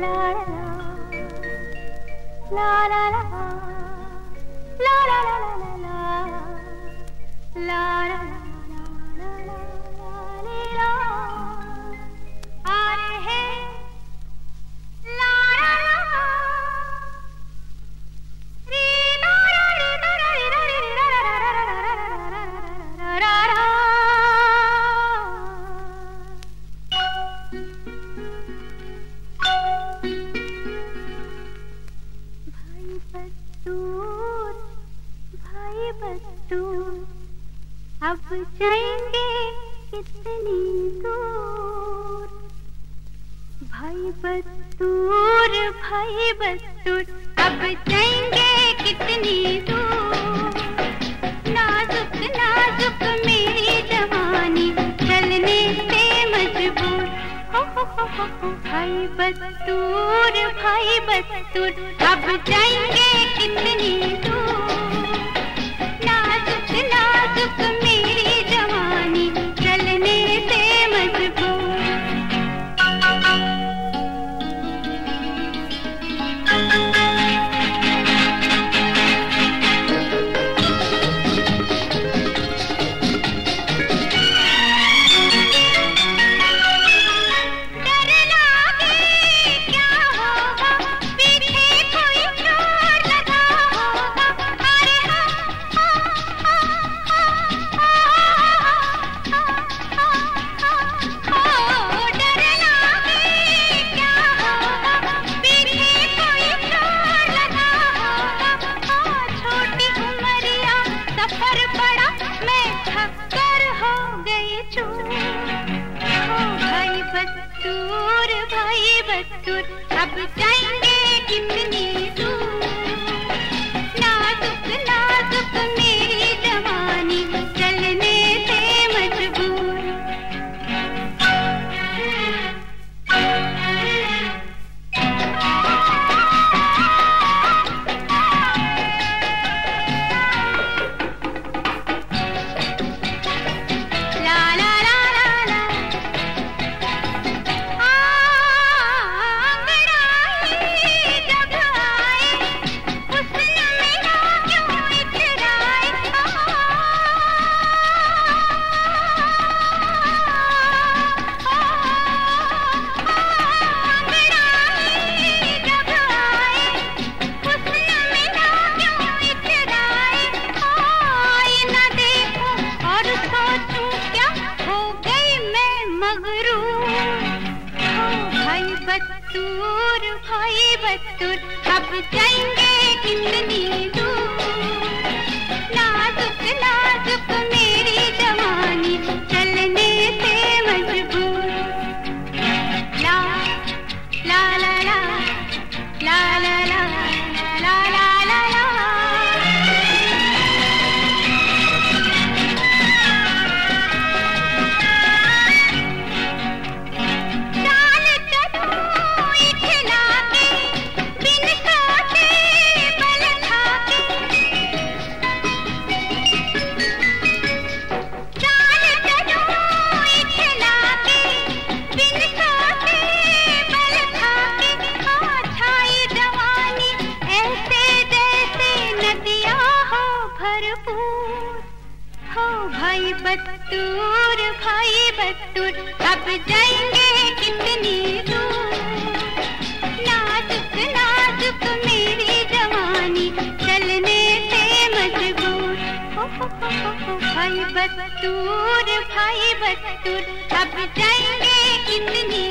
la la la la la अब जाएँगे कितनी दूर। भाई बस्तूर भाई बस्तूर अब जाएँगे कितनी दूर। नाजुक नाजुक मेरी जवानी, चलने मजबूर। भाई बस्तूर भाई बस्तूर अब जाएँगे कितनी बस्तूर भाई बस्तूर अब जाएँगे मगरूर ओ भाई बत्तूर भाई बत्तूर अब जाएँगे कितनी दूर भाई बत्तूर भाई बत्तूर अब जाएँगे कितनी दूर। नाजुक नाजुक मेरी जवानी, चलने से मजबूर। भाई बत्तूर भाई बत्तूर अब जाएँगे कितनी